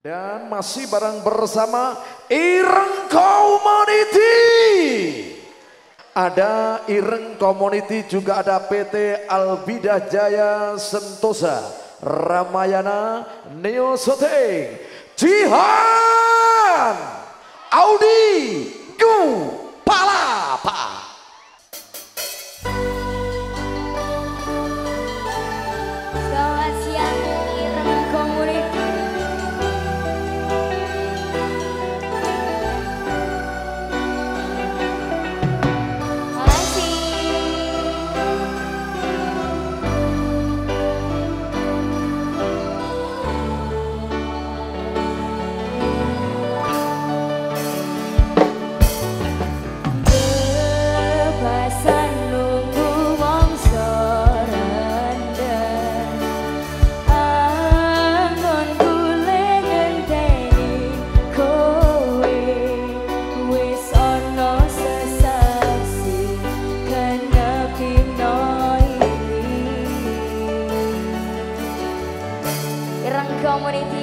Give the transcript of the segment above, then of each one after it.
Dan masih bareng bersama Ireng Community. Ada Ireng Community juga ada PT Albida Jaya Sentosa Ramayana Neo Soteng Jihan Audi Gu Palapa. Psalm 118.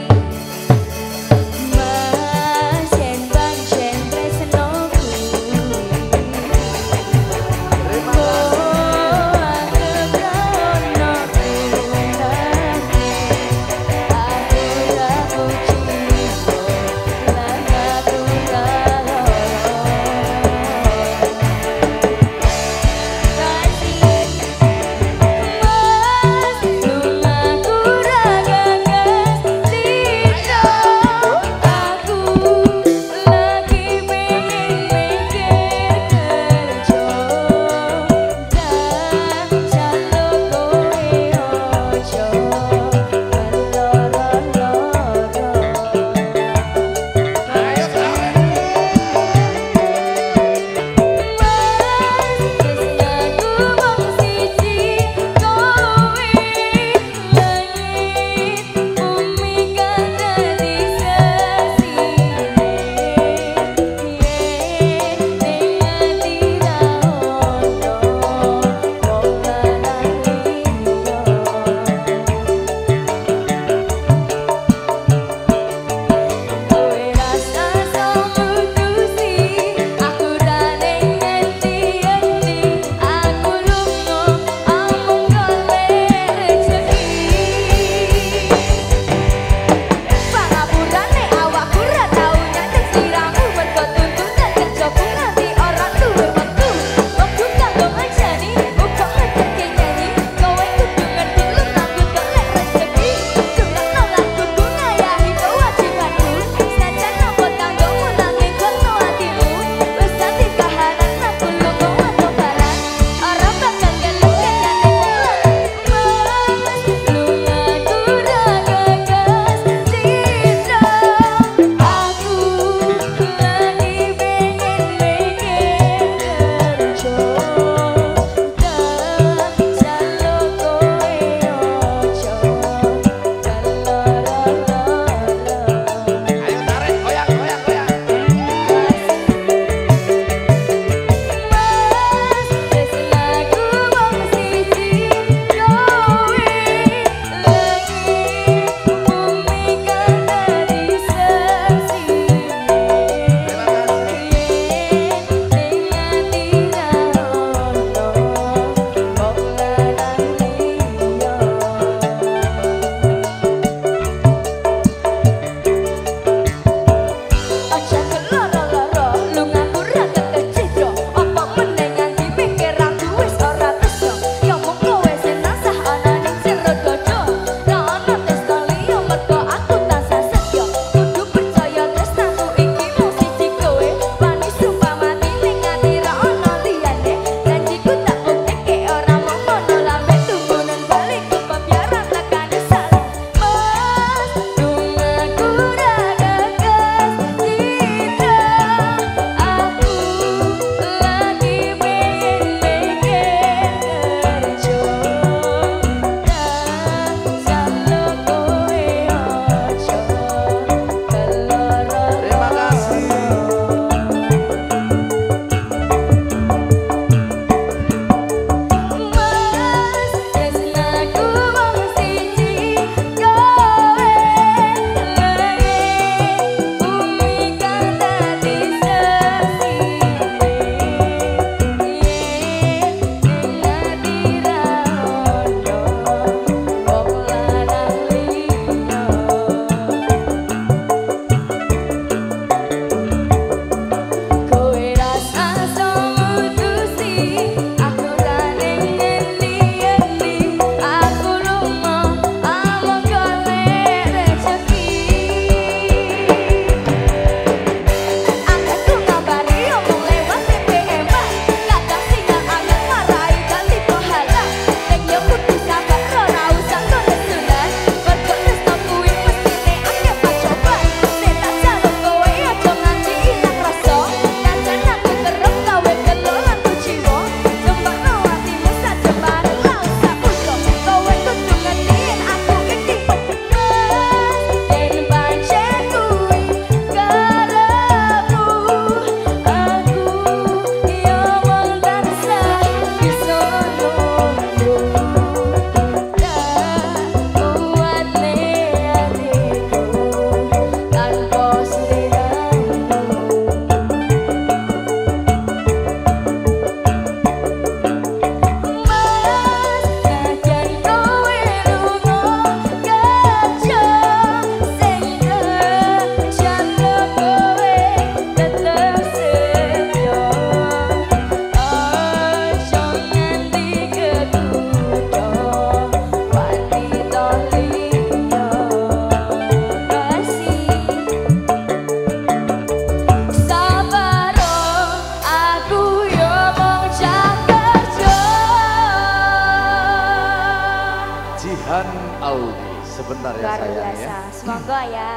Farhan Aldi. Sebentar ya saya. ya. Semoga ya.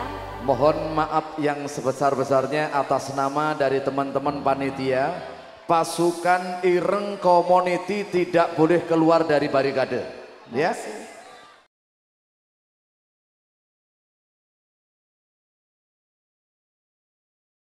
Mohon maaf yang sebesar-besarnya atas nama dari teman-teman panitia. Pasukan Ireng Community tidak boleh keluar dari barikade. Ya.